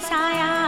啥呀。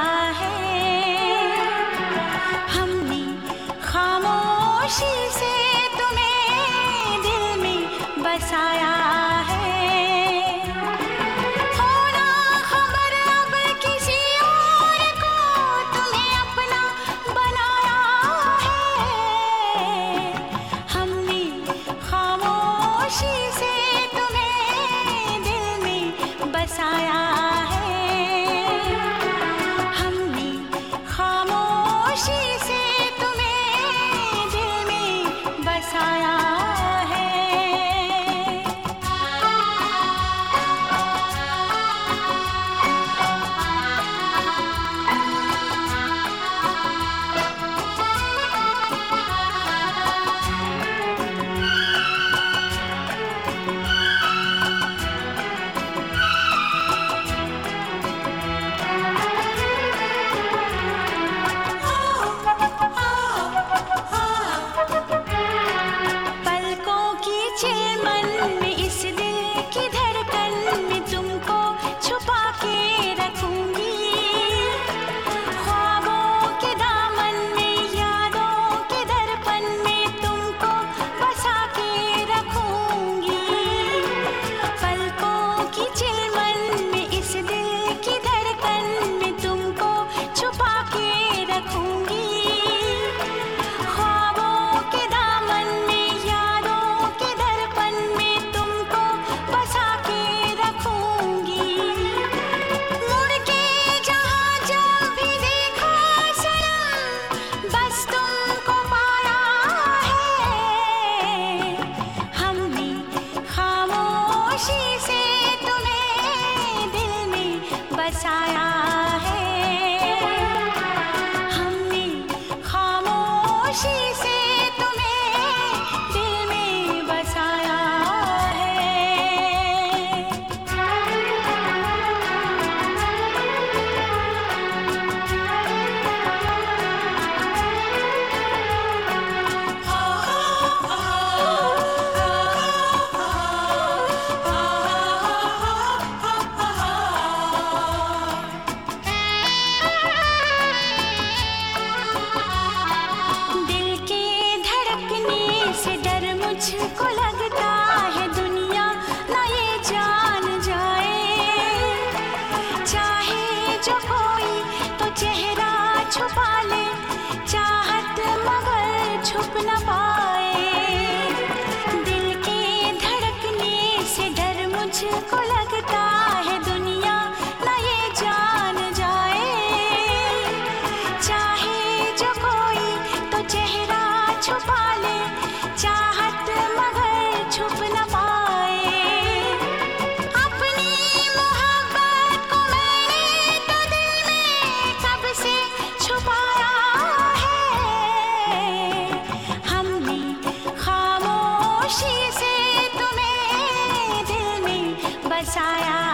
बसाया না পা 虾呀。